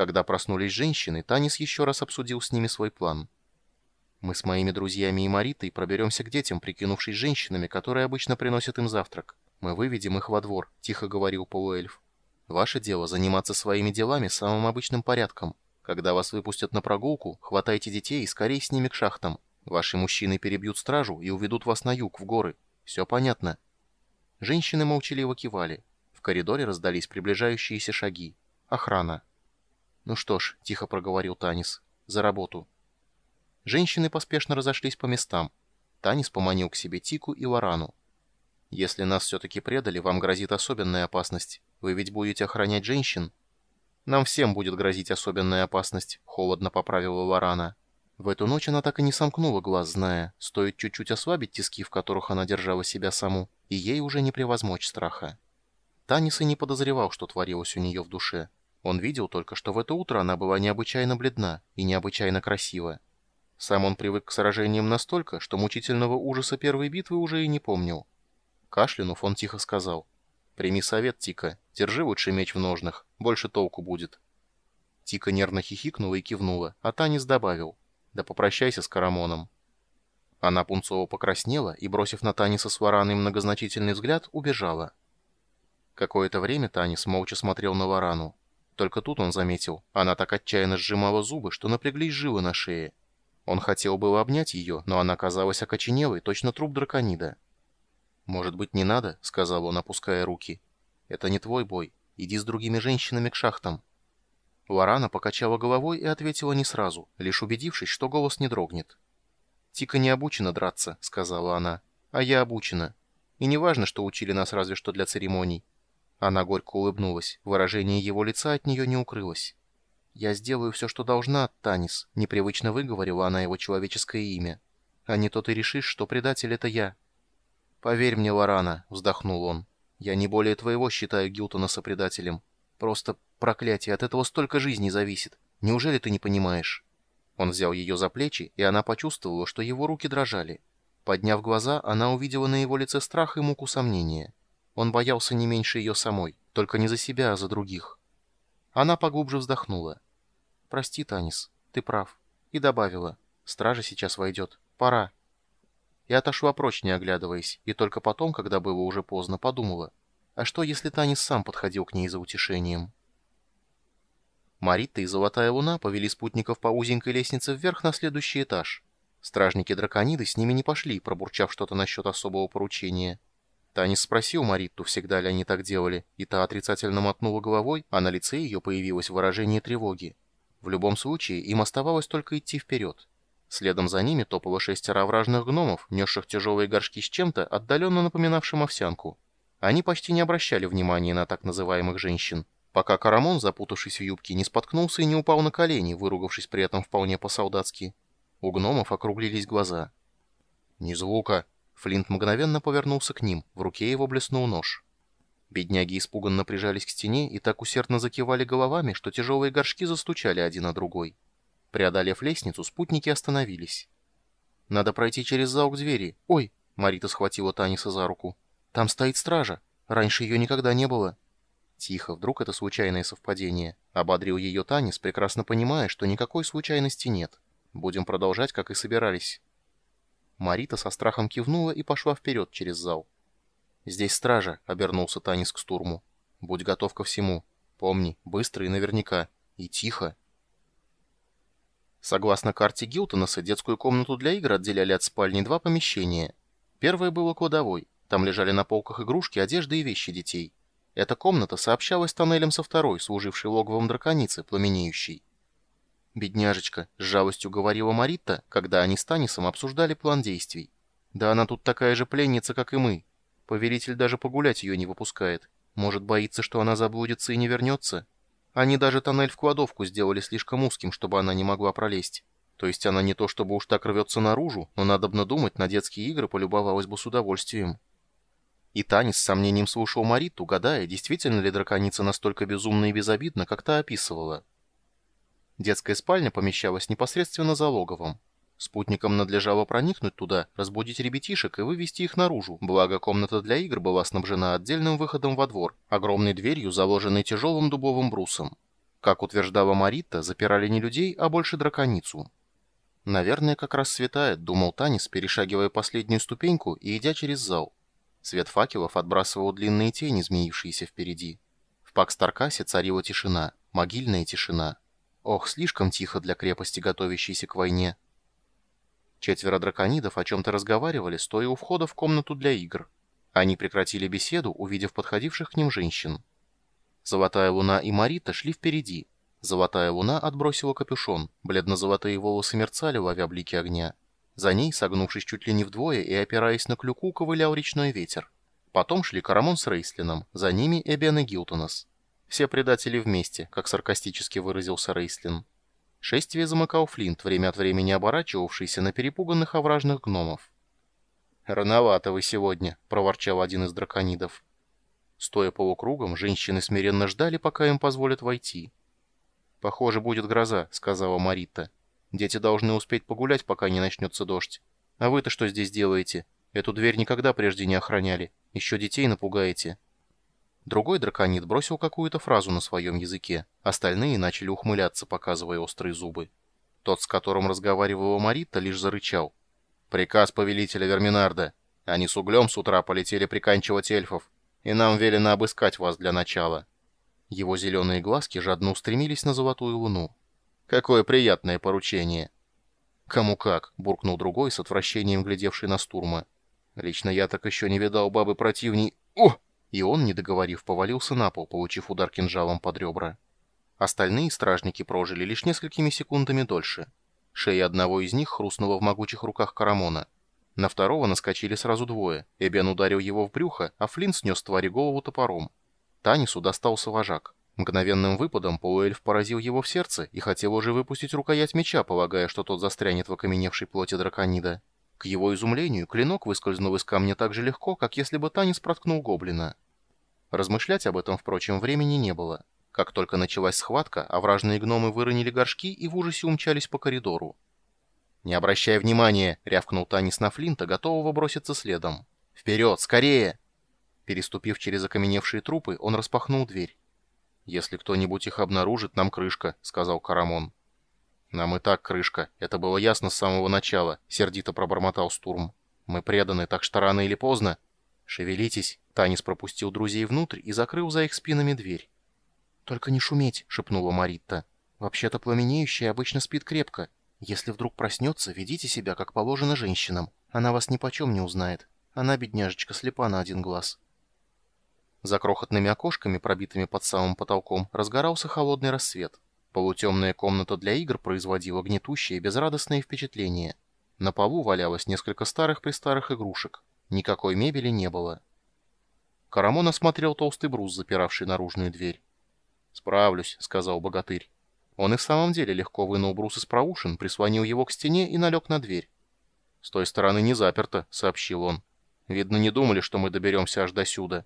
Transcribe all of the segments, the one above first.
Когда проснулись женщины, Танис еще раз обсудил с ними свой план. «Мы с моими друзьями и Маритой проберемся к детям, прикинувшись женщинами, которые обычно приносят им завтрак. Мы выведем их во двор», — тихо говорил полуэльф. «Ваше дело — заниматься своими делами самым обычным порядком. Когда вас выпустят на прогулку, хватайте детей и скорее с ними к шахтам. Ваши мужчины перебьют стражу и уведут вас на юг, в горы. Все понятно?» Женщины молчаливо кивали. В коридоре раздались приближающиеся шаги. Охрана. «Ну что ж», — тихо проговорил Танис, — «за работу». Женщины поспешно разошлись по местам. Танис поманил к себе Тику и Лорану. «Если нас все-таки предали, вам грозит особенная опасность. Вы ведь будете охранять женщин?» «Нам всем будет грозить особенная опасность», — холодно поправила Лорана. В эту ночь она так и не сомкнула глаз, зная, стоит чуть-чуть ослабить тиски, в которых она держала себя саму, и ей уже не превозмочь страха. Танис и не подозревал, что творилось у нее в душе. Он видел только, что в это утро она была необычайно бледна и необычайно красива. Сам он привык к сражениям настолько, что мучительного ужаса первой битвы уже и не помнил. Кашлянув, он тихо сказал. «Прими совет, Тика. Держи лучше меч в ножнах. Больше толку будет». Тика нервно хихикнула и кивнула, а Танис добавил. «Да попрощайся с Карамоном». Она пунцово покраснела и, бросив на Таниса с Вараной многозначительный взгляд, убежала. Какое-то время Танис молча смотрел на Варану. Только тут он заметил, она так отчаянно сжимала зубы, что напряглись жилы на шее. Он хотел было обнять ее, но она казалась окоченелой, точно труп драконида. «Может быть, не надо?» — сказал он, опуская руки. «Это не твой бой. Иди с другими женщинами к шахтам». Варана покачала головой и ответила не сразу, лишь убедившись, что голос не дрогнет. «Тика не обучена драться», — сказала она, — «а я обучена. И не важно, что учили нас разве что для церемоний. Она горько улыбнулась. Выражение его лица от нее не укрылось. «Я сделаю все, что должна, Танис», — непривычно выговорила она его человеческое имя. «А не то ты решишь, что предатель — это я». «Поверь мне, Лорана», — вздохнул он. «Я не более твоего считаю Гилтона сопредателем. Просто проклятие, от этого столько жизней зависит. Неужели ты не понимаешь?» Он взял ее за плечи, и она почувствовала, что его руки дрожали. Подняв глаза, она увидела на его лице страх и муку сомнения. Он боялся не меньше ее самой, только не за себя, а за других. Она поглубже вздохнула. «Прости, Танис, ты прав». И добавила. «Стража сейчас войдет. Пора». И отошла прочь, не оглядываясь, и только потом, когда было уже поздно, подумала. А что, если Танис сам подходил к ней за утешением? Марита и Золотая Луна повели спутников по узенькой лестнице вверх на следующий этаж. Стражники Дракониды с ними не пошли, пробурчав что-то насчет особого поручения. Танис спросил Маритту, всегда ли они так делали, и та отрицательно мотнула головой, а на лице ее появилось выражение тревоги. В любом случае, им оставалось только идти вперед. Следом за ними топало шестеро овражных гномов, несших тяжелые горшки с чем-то, отдаленно напоминавшим овсянку. Они почти не обращали внимания на так называемых женщин, пока Карамон, запутавшись в юбке, не споткнулся и не упал на колени, выругавшись при этом вполне по-солдатски. У гномов округлились глаза. «Ни звука!» Флинт мгновенно повернулся к ним, в руке его блеснул нож. Бедняги испуганно прижались к стене и так усердно закивали головами, что тяжелые горшки застучали один на другой. Преодолев лестницу, спутники остановились. «Надо пройти через зал двери. Ой!» — Марита схватила Таниса за руку. «Там стоит стража. Раньше ее никогда не было». Тихо, вдруг это случайное совпадение. Ободрил ее Танис, прекрасно понимая, что никакой случайности нет. Будем продолжать, как и собирались. Марита со страхом кивнула и пошла вперед через зал. «Здесь стража», — обернулся Танис к стурму. «Будь готов ко всему. Помни, быстро и наверняка. И тихо». Согласно карте Гилтонаса, детскую комнату для игр отделяли от спальни два помещения. Первое было кладовой. Там лежали на полках игрушки, одежда и вещи детей. Эта комната сообщалась тоннелем со второй, служившей логовом драконицы, пламенеющей. «Бедняжечка», — с жалостью говорила Маритта, когда они с Танисом обсуждали план действий. «Да она тут такая же пленница, как и мы. Повелитель даже погулять ее не выпускает. Может, боится, что она заблудится и не вернется? Они даже тоннель в кладовку сделали слишком узким, чтобы она не могла пролезть. То есть она не то чтобы уж так рвется наружу, но надобно думать, на детские игры полюбовалась бы с удовольствием». И Танис с сомнением слушал Мариту, гадая, действительно ли драконица настолько безумна и безобидна, как та описывала. Детская спальня помещалась непосредственно за логовом. Спутникам надлежало проникнуть туда, разбудить ребятишек и вывести их наружу, благо комната для игр была снабжена отдельным выходом во двор, огромной дверью, заложенной тяжелым дубовым брусом. Как утверждала Марита, запирали не людей, а больше драконицу. «Наверное, как раз светает», — думал Танис, перешагивая последнюю ступеньку и идя через зал. Свет факелов отбрасывал длинные тени, змеившиеся впереди. В Пакстаркасе царила тишина, могильная тишина. Ох, слишком тихо для крепости, готовящейся к войне. Четверо драконидов о чем-то разговаривали, стоя у входа в комнату для игр. Они прекратили беседу, увидев подходивших к ним женщин. Золотая луна и Марита шли впереди. Золотая луна отбросила капюшон, бледно-золотые волосы мерцали, ловя блики огня. За ней, согнувшись чуть ли не вдвое и опираясь на клюку, ковылял речной ветер. Потом шли Карамон с Рейслином, за ними Эбен и Гилтонос. Все предатели вместе, как саркастически выразился Рейслин. Шествие замыкал Флинт, время от времени оборачивавшийся на перепуганных овражных гномов. «Рановато вы сегодня», — проворчал один из драконидов. Стоя полукругом, женщины смиренно ждали, пока им позволят войти. «Похоже, будет гроза», — сказала Марита. «Дети должны успеть погулять, пока не начнется дождь. А вы-то что здесь делаете? Эту дверь никогда прежде не охраняли. Еще детей напугаете». Другой драконит бросил какую-то фразу на своем языке. Остальные начали ухмыляться, показывая острые зубы. Тот, с которым разговаривала Марита, лишь зарычал. «Приказ повелителя Верминарда. Они с углем с утра полетели приканчивать эльфов, и нам велено обыскать вас для начала». Его зеленые глазки жадно устремились на золотую луну. «Какое приятное поручение!» «Кому как?» — буркнул другой, с отвращением глядевший на Стурма. «Лично я так еще не видал бабы противней...» «О!» И он, не договорив, повалился на пол, получив удар кинжалом под ребра. Остальные стражники прожили лишь несколькими секундами дольше. Шея одного из них хрустнула в могучих руках Карамона. На второго наскочили сразу двое. Эбен ударил его в брюхо, а Флинн снес твари голову топором. Танису достался вожак. Мгновенным выпадом полуэльф поразил его в сердце и хотел уже выпустить рукоять меча, полагая, что тот застрянет в окаменевшей плоти драконида. К его изумлению, клинок выскользнул из камня так же легко, как если бы Танис проткнул гоблина. Размышлять об этом, впрочем, времени не было. Как только началась схватка, овражные гномы выронили горшки и в ужасе умчались по коридору. «Не обращай внимания!» — рявкнул Танис на Флинта, готового броситься следом. «Вперед! Скорее!» Переступив через окаменевшие трупы, он распахнул дверь. «Если кто-нибудь их обнаружит, нам крышка», — сказал Карамон. «Нам и так крышка. Это было ясно с самого начала», — сердито пробормотал Стурм. «Мы преданы, так что рано или поздно...» «Шевелитесь!» — Танис пропустил друзей внутрь и закрыл за их спинами дверь. «Только не шуметь!» — шепнула Маритта. «Вообще-то пламенеющая обычно спит крепко. Если вдруг проснется, ведите себя, как положено женщинам. Она вас ни почем не узнает. Она, бедняжечка, слепа на один глаз». За крохотными окошками, пробитыми под самым потолком, разгорался холодный рассвет. Полутемная комната для игр производила гнетущее и безрадостное впечатление. На полу валялось несколько старых-престарых игрушек. Никакой мебели не было. Карамон осмотрел толстый брус, запиравший наружную дверь. «Справлюсь», — сказал богатырь. Он и в самом деле легко вынул брус из проушин, прислонил его к стене и налег на дверь. «С той стороны не заперто», — сообщил он. «Видно, не думали, что мы доберемся аж до сюда».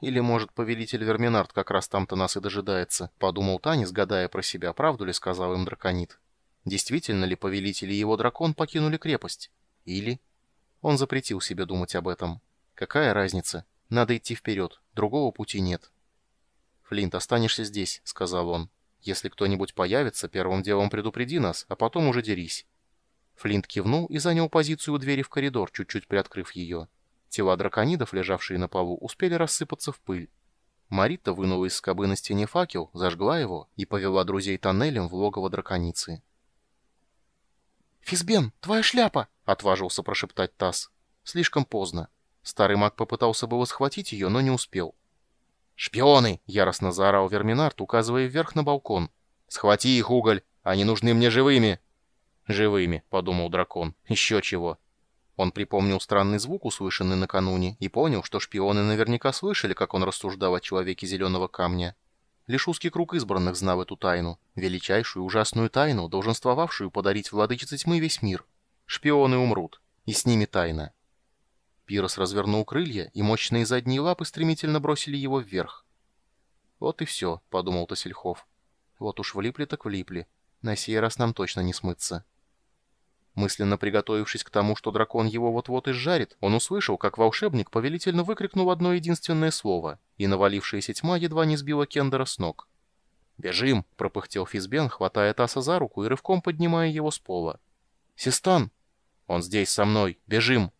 Или, может, повелитель Верминард как раз там-то нас и дожидается, подумал Танис, гадая про себя, правду ли сказал им драконит. Действительно ли повелитель и его дракон покинули крепость? Или... Он запретил себе думать об этом. Какая разница? Надо идти вперед, другого пути нет. «Флинт, останешься здесь», — сказал он. «Если кто-нибудь появится, первым делом предупреди нас, а потом уже дерись». Флинт кивнул и занял позицию у двери в коридор, чуть-чуть приоткрыв ее. Тела драконидов, лежавшие на полу, успели рассыпаться в пыль. Марита вынула из скобы на стене факел, зажгла его и повела друзей тоннелем в логово драконицы. «Физбен, твоя шляпа!» — отважился прошептать Тасс. Слишком поздно. Старый маг попытался было схватить ее, но не успел. «Шпионы!» — яростно заорал Верминард, указывая вверх на балкон. «Схвати их, уголь! Они нужны мне живыми!» «Живыми», — подумал дракон. «Еще чего!» Он припомнил странный звук, услышанный накануне, и понял, что шпионы наверняка слышали, как он рассуждал о человеке зеленого камня. Лишь узкий круг избранных знал эту тайну, величайшую ужасную тайну, долженствовавшую подарить владычице тьмы весь мир. Шпионы умрут, и с ними тайна. Пирос развернул крылья, и мощные задние лапы стремительно бросили его вверх. «Вот и все», — подумал Тосельхов. «Вот уж влипли так влипли. На сей раз нам точно не смыться». Мысленно приготовившись к тому, что дракон его вот-вот изжарит, он услышал, как волшебник повелительно выкрикнул одно единственное слово, и навалившаяся тьма едва не сбила Кендера с ног. «Бежим!» — пропыхтел Физбен, хватая Таса за руку и рывком поднимая его с пола. «Систан!» «Он здесь, со мной! Бежим!»